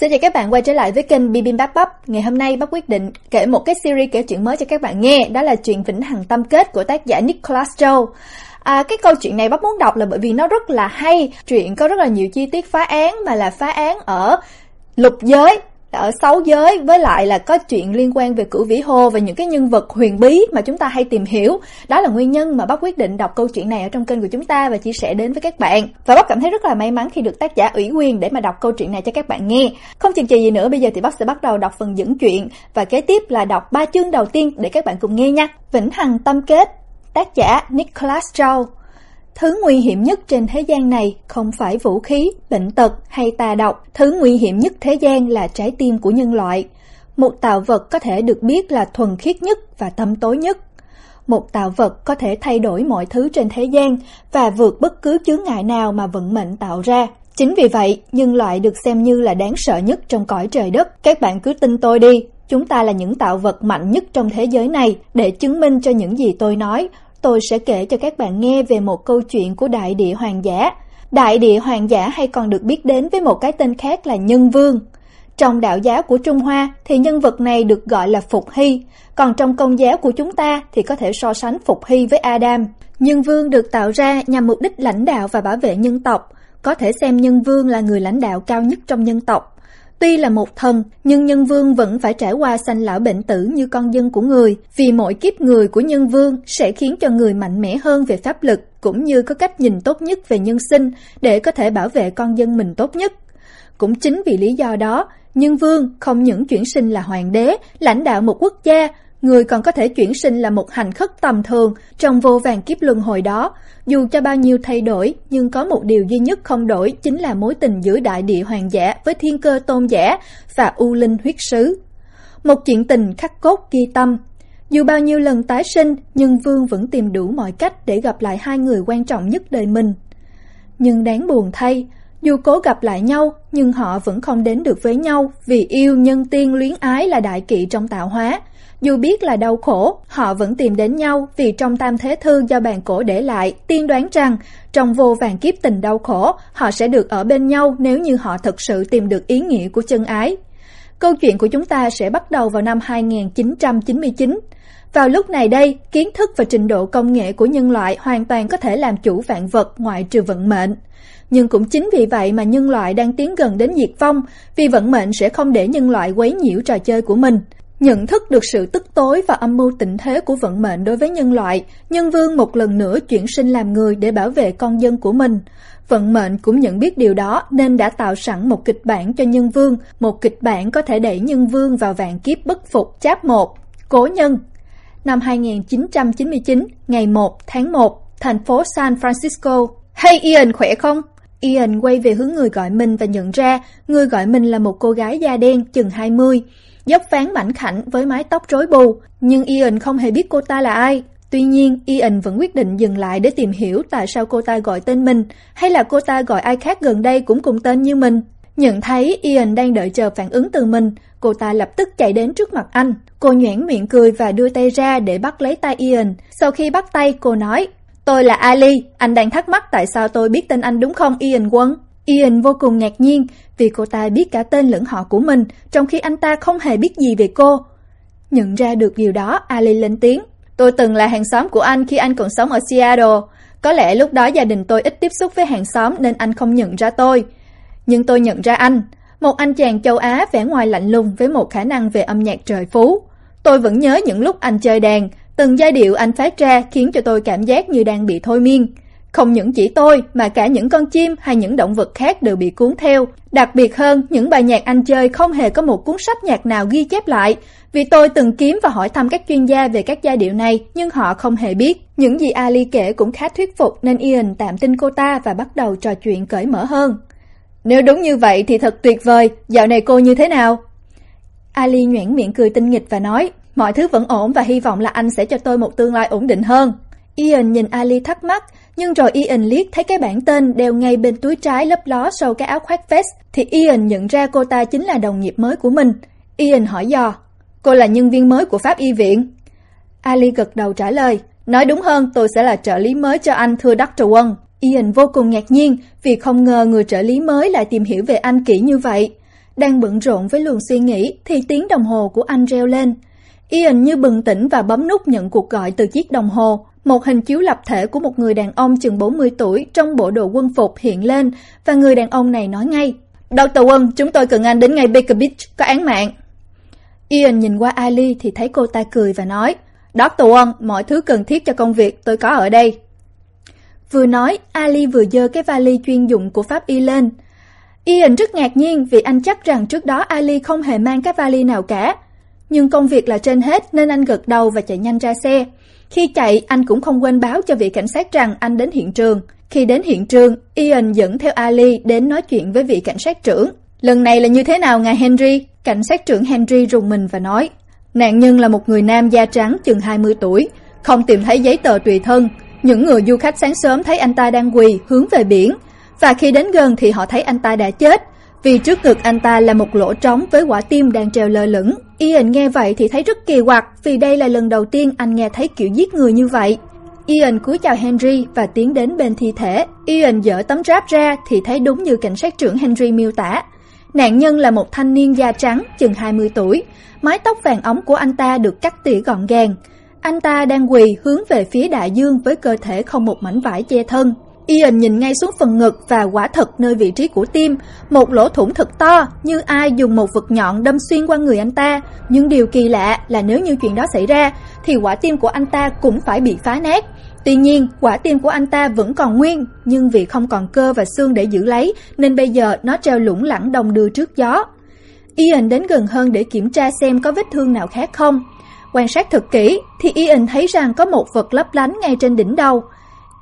Xin chào các bạn quay trở lại với kênh Bibimbap Bắp. Ngày hôm nay bắp quyết định kể một cái series kể chuyện mới cho các bạn nghe, đó là chuyện Vĩnh Hằng Tâm Kết của tác giả Nicholas Joe. À, cái câu chuyện này bác muốn đọc là bởi vì nó rất là hay, chuyện có rất là nhiều chi tiết phá án mà là phá án ở lục giới ở sáu giới với lại là có chuyện liên quan về cửu vĩ hồ và những cái nhân vật huyền bí mà chúng ta hay tìm hiểu. Đó là nguyên nhân mà bác quyết định đọc câu chuyện này ở trong kênh của chúng ta và chia sẻ đến với các bạn. Và bác cảm thấy rất là may mắn khi được tác giả ủy quyền để mà đọc câu chuyện này cho các bạn nghe. Không chần chừ gì nữa, bây giờ thì bác sẽ bắt đầu đọc phần dẫn chuyện và kế tiếp là đọc ba chương đầu tiên để các bạn cùng nghe nha. Vĩnh Hằng Tâm Kết, tác giả Nicholas Chow Thứ nguy hiểm nhất trên thế gian này không phải vũ khí, bệnh tật hay tà độc. Thứ nguy hiểm nhất thế gian là trái tim của nhân loại. Một tạo vật có thể được biết là thuần khiết nhất và tâm tối nhất. Một tạo vật có thể thay đổi mọi thứ trên thế gian và vượt bất cứ chướng ngại nào mà vận mệnh tạo ra. Chính vì vậy, nhân loại được xem như là đáng sợ nhất trong cõi trời đất. Các bạn cứ tin tôi đi, chúng ta là những tạo vật mạnh nhất trong thế giới này để chứng minh cho những gì tôi nói tôi sẽ kể cho các bạn nghe về một câu chuyện của đại địa hoàng giả. Đại địa hoàng giả hay còn được biết đến với một cái tên khác là Nhân Vương. Trong đạo giáo của Trung Hoa thì nhân vật này được gọi là Phục Hy, còn trong công giáo của chúng ta thì có thể so sánh Phục Hy với Adam. Nhân Vương được tạo ra nhằm mục đích lãnh đạo và bảo vệ nhân tộc, có thể xem Nhân Vương là người lãnh đạo cao nhất trong nhân tộc. Tuy là một thần, nhưng nhân vương vẫn phải trải qua sanh lão bệnh tử như con dân của người, vì mỗi kiếp người của nhân vương sẽ khiến cho người mạnh mẽ hơn về pháp lực, cũng như có cách nhìn tốt nhất về nhân sinh để có thể bảo vệ con dân mình tốt nhất. Cũng chính vì lý do đó, nhân vương không những chuyển sinh là hoàng đế, lãnh đạo một quốc gia, người còn có thể chuyển sinh là một hành khất tầm thường trong vô vàng kiếp luân hồi đó. Dù cho bao nhiêu thay đổi, nhưng có một điều duy nhất không đổi chính là mối tình giữa đại địa hoàng giả với thiên cơ tôn giả và u linh huyết sứ. Một chuyện tình khắc cốt ghi tâm. Dù bao nhiêu lần tái sinh, nhưng Vương vẫn tìm đủ mọi cách để gặp lại hai người quan trọng nhất đời mình. Nhưng đáng buồn thay, dù cố gặp lại nhau, nhưng họ vẫn không đến được với nhau vì yêu nhân tiên luyến ái là đại kỵ trong tạo hóa. Dù biết là đau khổ, họ vẫn tìm đến nhau vì trong tam thế thư do bàn cổ để lại, tiên đoán rằng trong vô vàng kiếp tình đau khổ, họ sẽ được ở bên nhau nếu như họ thực sự tìm được ý nghĩa của chân ái. Câu chuyện của chúng ta sẽ bắt đầu vào năm 2999. Vào lúc này đây, kiến thức và trình độ công nghệ của nhân loại hoàn toàn có thể làm chủ vạn vật ngoại trừ vận mệnh. Nhưng cũng chính vì vậy mà nhân loại đang tiến gần đến diệt vong, vì vận mệnh sẽ không để nhân loại quấy nhiễu trò chơi của mình. Nhận thức được sự tức tối và âm mưu tịnh thế của vận mệnh đối với nhân loại, nhân vương một lần nữa chuyển sinh làm người để bảo vệ con dân của mình. Vận mệnh cũng nhận biết điều đó nên đã tạo sẵn một kịch bản cho nhân vương, một kịch bản có thể đẩy nhân vương vào vạn kiếp bất phục cháp 1. Cố nhân Năm 2999, ngày 1 tháng 1, thành phố San Francisco. Hey Ian, khỏe không? Ian quay về hướng người gọi mình và nhận ra người gọi mình là một cô gái da đen chừng 20 dốc phán mảnh khảnh với mái tóc rối bù, nhưng Ian không hề biết cô ta là ai. Tuy nhiên, Ian vẫn quyết định dừng lại để tìm hiểu tại sao cô ta gọi tên mình, hay là cô ta gọi ai khác gần đây cũng cùng tên như mình. Nhận thấy Ian đang đợi chờ phản ứng từ mình, cô ta lập tức chạy đến trước mặt anh. Cô nhoẻn miệng cười và đưa tay ra để bắt lấy tay Ian. Sau khi bắt tay, cô nói, Tôi là Ali, anh đang thắc mắc tại sao tôi biết tên anh đúng không Ian Quân? Ian vô cùng ngạc nhiên vì cô ta biết cả tên lẫn họ của mình, trong khi anh ta không hề biết gì về cô. Nhận ra được điều đó, Ali lên tiếng. Tôi từng là hàng xóm của anh khi anh còn sống ở Seattle. Có lẽ lúc đó gia đình tôi ít tiếp xúc với hàng xóm nên anh không nhận ra tôi. Nhưng tôi nhận ra anh, một anh chàng châu Á vẻ ngoài lạnh lùng với một khả năng về âm nhạc trời phú. Tôi vẫn nhớ những lúc anh chơi đàn, từng giai điệu anh phát ra khiến cho tôi cảm giác như đang bị thôi miên. Không những chỉ tôi mà cả những con chim hay những động vật khác đều bị cuốn theo. Đặc biệt hơn, những bài nhạc anh chơi không hề có một cuốn sách nhạc nào ghi chép lại. Vì tôi từng kiếm và hỏi thăm các chuyên gia về các giai điệu này, nhưng họ không hề biết. Những gì Ali kể cũng khá thuyết phục nên Ian tạm tin cô ta và bắt đầu trò chuyện cởi mở hơn. Nếu đúng như vậy thì thật tuyệt vời, dạo này cô như thế nào? Ali nhoẻn miệng cười tinh nghịch và nói, mọi thứ vẫn ổn và hy vọng là anh sẽ cho tôi một tương lai ổn định hơn. Ian nhìn Ali thắc mắc, nhưng rồi Ian liếc thấy cái bảng tên đeo ngay bên túi trái lấp ló sau cái áo khoác vest, thì Ian nhận ra cô ta chính là đồng nghiệp mới của mình. Ian hỏi dò, cô là nhân viên mới của Pháp Y Viện. Ali gật đầu trả lời, nói đúng hơn tôi sẽ là trợ lý mới cho anh thưa Dr. Wong. Ian vô cùng ngạc nhiên vì không ngờ người trợ lý mới lại tìm hiểu về anh kỹ như vậy. Đang bận rộn với luồng suy nghĩ thì tiếng đồng hồ của anh reo lên. Ian như bừng tỉnh và bấm nút nhận cuộc gọi từ chiếc đồng hồ. Một hình chiếu lập thể của một người đàn ông chừng 40 tuổi trong bộ đồ quân phục hiện lên và người đàn ông này nói ngay. Dr. Quân, chúng tôi cần anh đến ngay Baker Beach, có án mạng. Ian nhìn qua Ali thì thấy cô ta cười và nói Dr. Quân, mọi thứ cần thiết cho công việc tôi có ở đây. Vừa nói, Ali vừa dơ cái vali chuyên dụng của Pháp Y lên. Ian rất ngạc nhiên vì anh chắc rằng trước đó Ali không hề mang cái vali nào cả. Nhưng công việc là trên hết nên anh gật đầu và chạy nhanh ra xe. Khi chạy, anh cũng không quên báo cho vị cảnh sát rằng anh đến hiện trường. Khi đến hiện trường, Ian dẫn theo Ali đến nói chuyện với vị cảnh sát trưởng. Lần này là như thế nào ngài Henry? Cảnh sát trưởng Henry rùng mình và nói. Nạn nhân là một người nam da trắng chừng 20 tuổi, không tìm thấy giấy tờ tùy thân. Những người du khách sáng sớm thấy anh ta đang quỳ hướng về biển, và khi đến gần thì họ thấy anh ta đã chết, vì trước ngực anh ta là một lỗ trống với quả tim đang treo lơ lửng. Ian nghe vậy thì thấy rất kỳ quặc, vì đây là lần đầu tiên anh nghe thấy kiểu giết người như vậy. Ian cúi chào Henry và tiến đến bên thi thể. Ian dỡ tấm ráp ra thì thấy đúng như cảnh sát trưởng Henry miêu tả. Nạn nhân là một thanh niên da trắng, chừng 20 tuổi. Mái tóc vàng ống của anh ta được cắt tỉa gọn gàng. Anh ta đang quỳ hướng về phía đại dương với cơ thể không một mảnh vải che thân. Ian nhìn ngay xuống phần ngực và quả thật nơi vị trí của tim, một lỗ thủng thật to, như ai dùng một vật nhọn đâm xuyên qua người anh ta. Nhưng điều kỳ lạ là nếu như chuyện đó xảy ra, thì quả tim của anh ta cũng phải bị phá nát. Tuy nhiên, quả tim của anh ta vẫn còn nguyên, nhưng vì không còn cơ và xương để giữ lấy, nên bây giờ nó treo lủng lẳng đồng đưa trước gió. Ian đến gần hơn để kiểm tra xem có vết thương nào khác không. Quan sát thật kỹ, thì Ian thấy rằng có một vật lấp lánh ngay trên đỉnh đầu.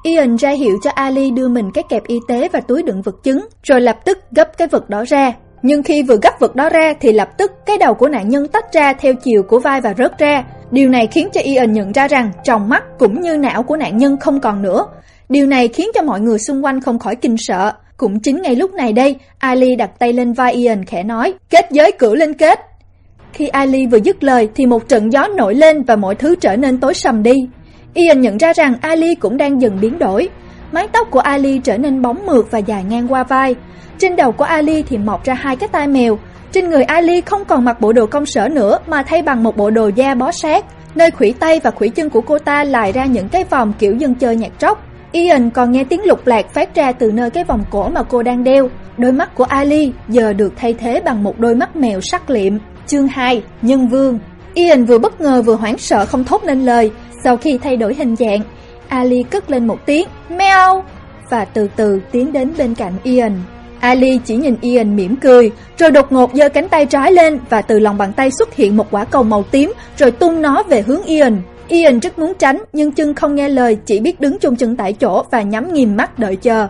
Ian ra hiệu cho Ali đưa mình cái kẹp y tế và túi đựng vật chứng, rồi lập tức gấp cái vật đó ra. Nhưng khi vừa gấp vật đó ra thì lập tức cái đầu của nạn nhân tách ra theo chiều của vai và rớt ra. Điều này khiến cho Ian nhận ra rằng tròng mắt cũng như não của nạn nhân không còn nữa. Điều này khiến cho mọi người xung quanh không khỏi kinh sợ. Cũng chính ngay lúc này đây, Ali đặt tay lên vai Ian khẽ nói, kết giới cửa lên kết. Khi Ali vừa dứt lời thì một trận gió nổi lên và mọi thứ trở nên tối sầm đi. Ian nhận ra rằng Ali cũng đang dần biến đổi. Mái tóc của Ali trở nên bóng mượt và dài ngang qua vai. Trên đầu của Ali thì mọc ra hai cái tai mèo. Trên người Ali không còn mặc bộ đồ công sở nữa mà thay bằng một bộ đồ da bó sát. Nơi khủy tay và khủy chân của cô ta lại ra những cái vòng kiểu dân chơi nhạc rock. Ian còn nghe tiếng lục lạc phát ra từ nơi cái vòng cổ mà cô đang đeo. Đôi mắt của Ali giờ được thay thế bằng một đôi mắt mèo sắc liệm. Chương 2: Nhân Vương. Ian vừa bất ngờ vừa hoảng sợ không thốt nên lời. Sau khi thay đổi hình dạng, Ali cất lên một tiếng "Meow" và từ từ tiến đến bên cạnh Ian. Ali chỉ nhìn Ian mỉm cười, rồi đột ngột giơ cánh tay trái lên và từ lòng bàn tay xuất hiện một quả cầu màu tím rồi tung nó về hướng Ian. Ian rất muốn tránh nhưng chân không nghe lời, chỉ biết đứng chung chân tại chỗ và nhắm nghiền mắt đợi chờ.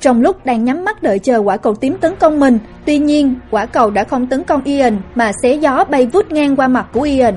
Trong lúc đang nhắm mắt đợi chờ quả cầu tím tấn công mình, tuy nhiên quả cầu đã không tấn công Ian mà xé gió bay vút ngang qua mặt của Ian.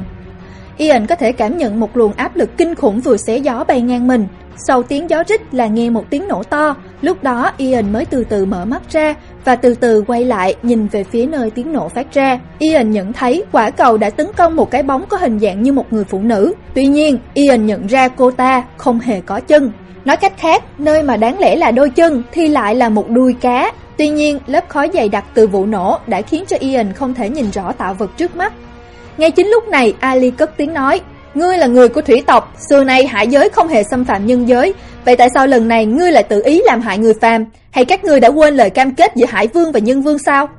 Ian có thể cảm nhận một luồng áp lực kinh khủng vừa xé gió bay ngang mình. Sau tiếng gió rít là nghe một tiếng nổ to, lúc đó Ian mới từ từ mở mắt ra và từ từ quay lại nhìn về phía nơi tiếng nổ phát ra. Ian nhận thấy quả cầu đã tấn công một cái bóng có hình dạng như một người phụ nữ. Tuy nhiên, Ian nhận ra cô ta không hề có chân. Nói cách khác, nơi mà đáng lẽ là đôi chân thì lại là một đuôi cá. Tuy nhiên, lớp khói dày đặc từ vụ nổ đã khiến cho Ian không thể nhìn rõ tạo vật trước mắt. Ngay chính lúc này, Ali cất tiếng nói, Ngươi là người của thủy tộc, xưa nay hải giới không hề xâm phạm nhân giới, vậy tại sao lần này ngươi lại tự ý làm hại người phàm, hay các ngươi đã quên lời cam kết giữa hải vương và nhân vương sao?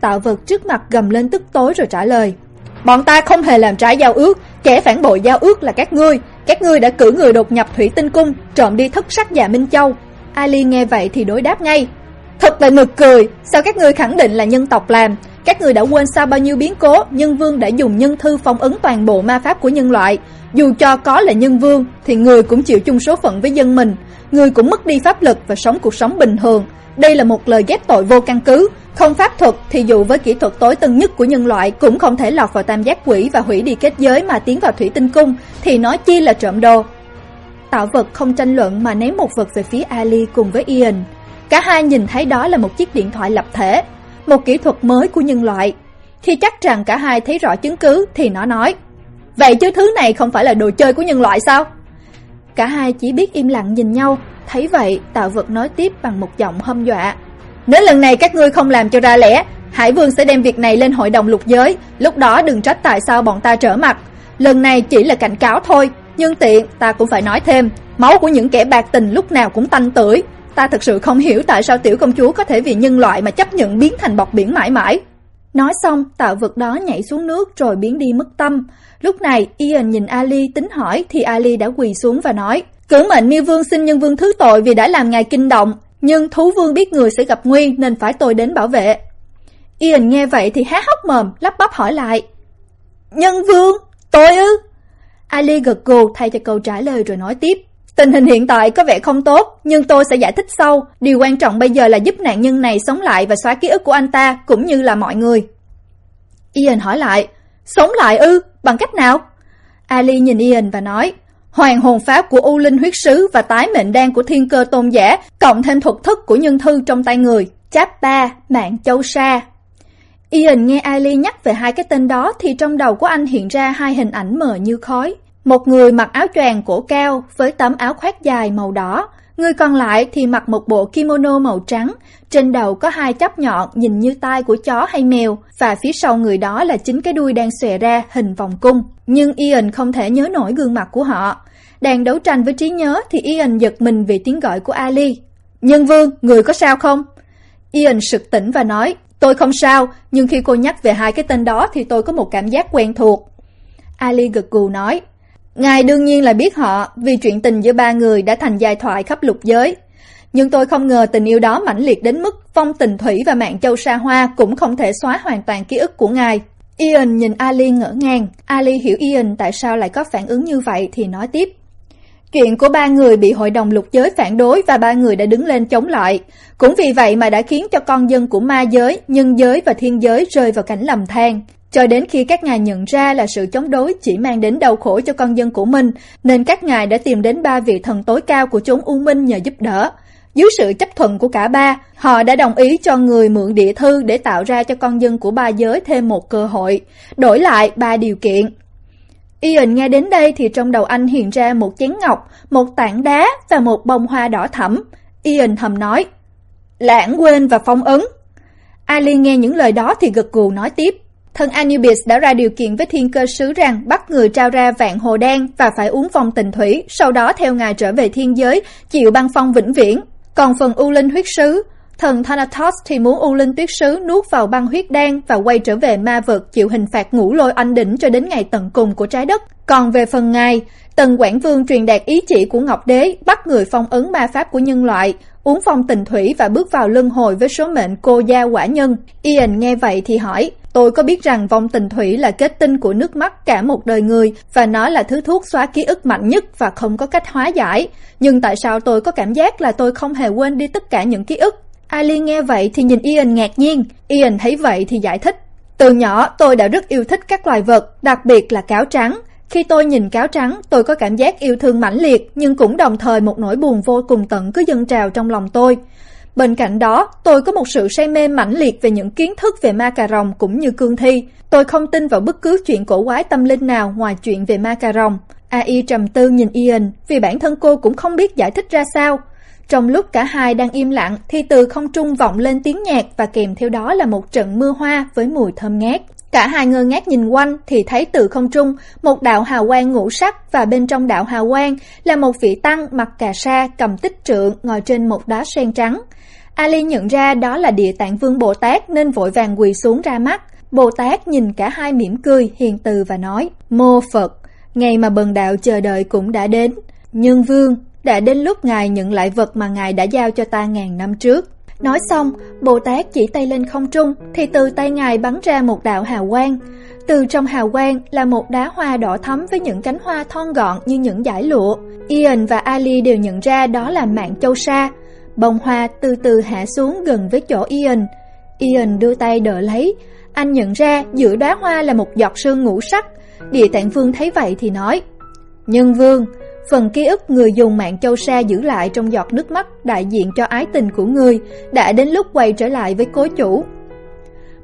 Tạo vật trước mặt gầm lên tức tối rồi trả lời, Bọn ta không hề làm trái giao ước, kẻ phản bội giao ước là các ngươi, các ngươi đã cử người đột nhập thủy tinh cung, trộm đi thất sắc già Minh Châu. Ali nghe vậy thì đối đáp ngay, Thật là nực cười, sao các ngươi khẳng định là nhân tộc làm, các người đã quên sao bao nhiêu biến cố, nhân vương đã dùng nhân thư phong ấn toàn bộ ma pháp của nhân loại. Dù cho có là nhân vương, thì người cũng chịu chung số phận với dân mình. Người cũng mất đi pháp lực và sống cuộc sống bình thường. Đây là một lời ghép tội vô căn cứ. Không pháp thuật thì dù với kỹ thuật tối tân nhất của nhân loại cũng không thể lọt vào tam giác quỷ và hủy đi kết giới mà tiến vào thủy tinh cung, thì nói chi là trộm đồ. Tạo vật không tranh luận mà ném một vật về phía Ali cùng với Ian. Cả hai nhìn thấy đó là một chiếc điện thoại lập thể, một kỹ thuật mới của nhân loại. Khi chắc rằng cả hai thấy rõ chứng cứ thì nó nói, vậy chứ thứ này không phải là đồ chơi của nhân loại sao? Cả hai chỉ biết im lặng nhìn nhau, thấy vậy tạo vật nói tiếp bằng một giọng hâm dọa. Nếu lần này các ngươi không làm cho ra lẽ, Hải Vương sẽ đem việc này lên hội đồng lục giới, lúc đó đừng trách tại sao bọn ta trở mặt. Lần này chỉ là cảnh cáo thôi, nhưng tiện ta cũng phải nói thêm, máu của những kẻ bạc tình lúc nào cũng tanh tưởi. Ta thật sự không hiểu tại sao tiểu công chúa có thể vì nhân loại mà chấp nhận biến thành bọt biển mãi mãi. Nói xong, tạo vật đó nhảy xuống nước rồi biến đi mất tâm. Lúc này, Ian nhìn Ali tính hỏi thì Ali đã quỳ xuống và nói: "Cử mệnh Miêu Vương xin nhân vương thứ tội vì đã làm ngài kinh động, nhưng thú vương biết người sẽ gặp nguy nên phải tôi đến bảo vệ." Ian nghe vậy thì há hốc mồm, lắp bắp hỏi lại: "Nhân vương? Tôi ư?" Ali gật gù thay cho câu trả lời rồi nói tiếp: Tình hình hiện tại có vẻ không tốt, nhưng tôi sẽ giải thích sau. Điều quan trọng bây giờ là giúp nạn nhân này sống lại và xóa ký ức của anh ta, cũng như là mọi người. Ian hỏi lại, sống lại ư, bằng cách nào? Ali nhìn Ian và nói, hoàng hồn pháp của U Linh huyết sứ và tái mệnh đan của thiên cơ tôn giả, cộng thêm thuật thức của nhân thư trong tay người. Cháp ba, mạng châu sa. Ian nghe Ali nhắc về hai cái tên đó thì trong đầu của anh hiện ra hai hình ảnh mờ như khói. Một người mặc áo choàng cổ cao với tấm áo khoác dài màu đỏ, người còn lại thì mặc một bộ kimono màu trắng, trên đầu có hai chắp nhọn nhìn như tai của chó hay mèo và phía sau người đó là chính cái đuôi đang xòe ra hình vòng cung. Nhưng Ian không thể nhớ nổi gương mặt của họ. Đang đấu tranh với trí nhớ thì Ian giật mình vì tiếng gọi của Ali. "Nhân Vương, người có sao không?" Ian sực tỉnh và nói, "Tôi không sao, nhưng khi cô nhắc về hai cái tên đó thì tôi có một cảm giác quen thuộc." Ali gật gù nói, Ngài đương nhiên là biết họ vì chuyện tình giữa ba người đã thành giai thoại khắp lục giới. Nhưng tôi không ngờ tình yêu đó mãnh liệt đến mức phong tình thủy và mạng châu sa hoa cũng không thể xóa hoàn toàn ký ức của ngài. Ian nhìn Ali ngỡ ngàng. Ali hiểu Ian tại sao lại có phản ứng như vậy thì nói tiếp. Chuyện của ba người bị hội đồng lục giới phản đối và ba người đã đứng lên chống lại. Cũng vì vậy mà đã khiến cho con dân của ma giới, nhân giới và thiên giới rơi vào cảnh lầm than. Cho đến khi các ngài nhận ra là sự chống đối chỉ mang đến đau khổ cho con dân của mình, nên các ngài đã tìm đến ba vị thần tối cao của chốn U Minh nhờ giúp đỡ. Dưới sự chấp thuận của cả ba, họ đã đồng ý cho người mượn địa thư để tạo ra cho con dân của ba giới thêm một cơ hội, đổi lại ba điều kiện. Ian nghe đến đây thì trong đầu anh hiện ra một chén ngọc, một tảng đá và một bông hoa đỏ thẫm. Ian thầm nói, lãng quên và phong ấn. Ali nghe những lời đó thì gật gù nói tiếp, Thần Anubis đã ra điều kiện với thiên cơ sứ rằng bắt người trao ra vạn hồ đen và phải uống phong tình thủy, sau đó theo ngài trở về thiên giới, chịu băng phong vĩnh viễn. Còn phần U Linh huyết sứ, thần Thanatos thì muốn U Linh tuyết sứ nuốt vào băng huyết đen và quay trở về ma vực chịu hình phạt ngũ lôi anh đỉnh cho đến ngày tận cùng của trái đất. Còn về phần ngài, Tần Quảng Vương truyền đạt ý chỉ của Ngọc Đế, bắt người phong ấn ma pháp của nhân loại, uống phong tình thủy và bước vào luân hồi với số mệnh cô gia quả nhân. Ian nghe vậy thì hỏi, Tôi có biết rằng vong tình thủy là kết tinh của nước mắt cả một đời người và nó là thứ thuốc xóa ký ức mạnh nhất và không có cách hóa giải. Nhưng tại sao tôi có cảm giác là tôi không hề quên đi tất cả những ký ức? Ali nghe vậy thì nhìn Ian ngạc nhiên. Ian thấy vậy thì giải thích. Từ nhỏ tôi đã rất yêu thích các loài vật, đặc biệt là cáo trắng. Khi tôi nhìn cáo trắng, tôi có cảm giác yêu thương mãnh liệt nhưng cũng đồng thời một nỗi buồn vô cùng tận cứ dâng trào trong lòng tôi. Bên cạnh đó, tôi có một sự say mê mãnh liệt về những kiến thức về ma cà rồng cũng như cương thi. Tôi không tin vào bất cứ chuyện cổ quái tâm linh nào ngoài chuyện về ma cà rồng. AI trầm tư nhìn Ian, vì bản thân cô cũng không biết giải thích ra sao. Trong lúc cả hai đang im lặng thì từ không trung vọng lên tiếng nhạc và kèm theo đó là một trận mưa hoa với mùi thơm ngát. Cả hai ngơ ngác nhìn quanh thì thấy từ không trung một đạo hào quang ngũ sắc và bên trong đạo hào quang là một vị tăng mặc cà sa cầm tích trượng ngồi trên một đá sen trắng. Ali nhận ra đó là địa tạng vương Bồ Tát nên vội vàng quỳ xuống ra mắt. Bồ Tát nhìn cả hai mỉm cười, hiền từ và nói, Mô Phật, ngày mà bần đạo chờ đợi cũng đã đến. Nhân vương, đã đến lúc ngài nhận lại vật mà ngài đã giao cho ta ngàn năm trước. Nói xong, Bồ Tát chỉ tay lên không trung, thì từ tay ngài bắn ra một đạo hào quang. Từ trong hào quang là một đá hoa đỏ thắm với những cánh hoa thon gọn như những dải lụa. Ian và Ali đều nhận ra đó là mạng châu sa, Bông hoa từ từ hạ xuống gần với chỗ Ian. Ian đưa tay đỡ lấy. Anh nhận ra giữa đóa hoa là một giọt sương ngũ sắc. Địa tạng vương thấy vậy thì nói Nhân vương, phần ký ức người dùng mạng châu sa giữ lại trong giọt nước mắt đại diện cho ái tình của người đã đến lúc quay trở lại với cố chủ.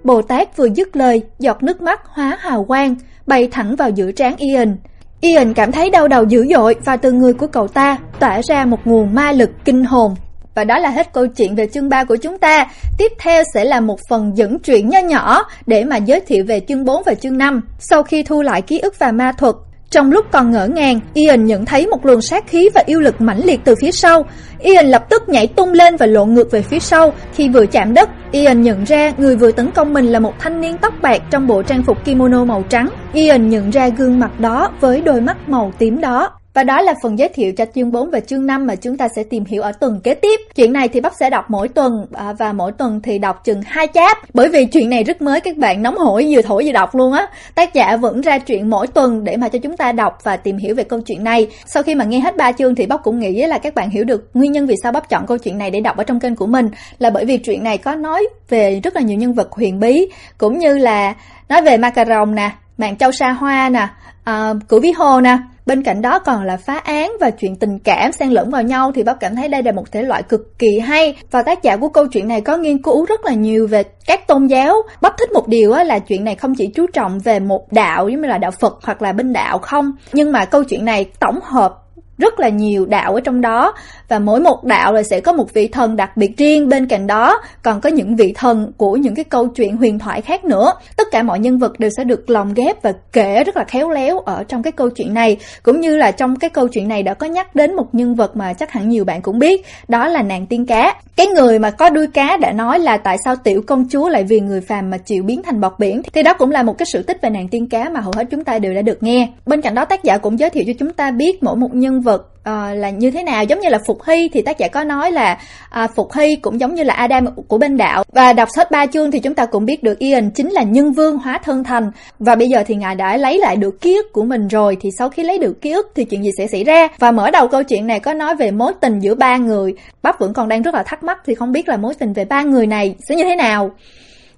Bồ Tát vừa dứt lời, giọt nước mắt hóa hào quang, bay thẳng vào giữa trán Ian. Ian cảm thấy đau đầu dữ dội và từ người của cậu ta tỏa ra một nguồn ma lực kinh hồn và đó là hết câu chuyện về chương 3 của chúng ta. Tiếp theo sẽ là một phần dẫn truyện nho nhỏ để mà giới thiệu về chương 4 và chương 5. Sau khi thu lại ký ức và ma thuật, trong lúc còn ngỡ ngàng, Ian nhận thấy một luồng sát khí và yêu lực mãnh liệt từ phía sau. Ian lập tức nhảy tung lên và lộn ngược về phía sau. Khi vừa chạm đất, Ian nhận ra người vừa tấn công mình là một thanh niên tóc bạc trong bộ trang phục kimono màu trắng. Ian nhận ra gương mặt đó với đôi mắt màu tím đó. Và đó là phần giới thiệu cho chương 4 và chương 5 mà chúng ta sẽ tìm hiểu ở tuần kế tiếp. Chuyện này thì Bắp sẽ đọc mỗi tuần à, và mỗi tuần thì đọc chừng hai chap. Bởi vì chuyện này rất mới các bạn nóng hổi vừa thổi vừa đọc luôn á. Tác giả vẫn ra chuyện mỗi tuần để mà cho chúng ta đọc và tìm hiểu về câu chuyện này. Sau khi mà nghe hết ba chương thì Bắp cũng nghĩ là các bạn hiểu được nguyên nhân vì sao Bắp chọn câu chuyện này để đọc ở trong kênh của mình là bởi vì chuyện này có nói về rất là nhiều nhân vật huyền bí cũng như là nói về ma cà rồng nè, mạng châu sa hoa nè, uh, cửu ví hồ nè Bên cạnh đó còn là phá án và chuyện tình cảm xen lẫn vào nhau thì bác cảm thấy đây là một thể loại cực kỳ hay và tác giả của câu chuyện này có nghiên cứu rất là nhiều về các tôn giáo. Bác thích một điều là chuyện này không chỉ chú trọng về một đạo giống như là đạo Phật hoặc là bên đạo không, nhưng mà câu chuyện này tổng hợp rất là nhiều đạo ở trong đó và mỗi một đạo là sẽ có một vị thần đặc biệt riêng bên cạnh đó. Còn có những vị thần của những cái câu chuyện huyền thoại khác nữa. Tất cả mọi nhân vật đều sẽ được lồng ghép và kể rất là khéo léo ở trong cái câu chuyện này. Cũng như là trong cái câu chuyện này đã có nhắc đến một nhân vật mà chắc hẳn nhiều bạn cũng biết, đó là nàng tiên cá. Cái người mà có đuôi cá đã nói là tại sao tiểu công chúa lại vì người phàm mà chịu biến thành bọt biển. Thì đó cũng là một cái sự tích về nàng tiên cá mà hầu hết chúng ta đều đã được nghe. Bên cạnh đó, tác giả cũng giới thiệu cho chúng ta biết mỗi một nhân vật uh, là như thế nào? Giống như là phục hy thì tác giả có nói là uh, phục hy cũng giống như là adam của bên đạo. Và đọc hết ba chương thì chúng ta cũng biết được ian chính là nhân vương hóa thân thành. Và bây giờ thì ngài đã lấy lại được ký ức của mình rồi. Thì sau khi lấy được ký ức thì chuyện gì sẽ xảy ra? Và mở đầu câu chuyện này có nói về mối tình giữa ba người. Bác vẫn còn đang rất là thắc mắc thì không biết là mối tình về ba người này sẽ như thế nào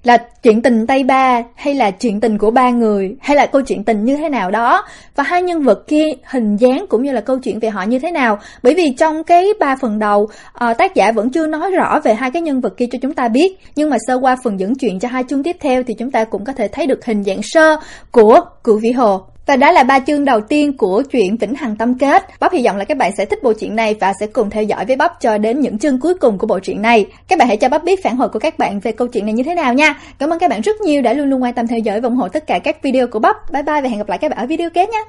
là chuyện tình tay ba hay là chuyện tình của ba người hay là câu chuyện tình như thế nào đó? Và hai nhân vật kia hình dáng cũng như là câu chuyện về họ như thế nào? Bởi vì trong cái ba phần đầu uh, tác giả vẫn chưa nói rõ về hai cái nhân vật kia cho chúng ta biết. Nhưng mà sơ qua phần dẫn chuyện cho hai chương tiếp theo thì chúng ta cũng có thể thấy được hình dạng sơ của cựu vĩ hồ và đó là ba chương đầu tiên của chuyện Vĩnh Hằng Tâm Kết. Bắp hy vọng là các bạn sẽ thích bộ truyện này và sẽ cùng theo dõi với Bắp cho đến những chương cuối cùng của bộ truyện này. Các bạn hãy cho Bắp biết phản hồi của các bạn về câu chuyện này như thế nào nha. Cảm ơn các bạn rất nhiều đã luôn luôn quan tâm theo dõi và ủng hộ tất cả các video của Bắp. Bye bye và hẹn gặp lại các bạn ở video kế nhé.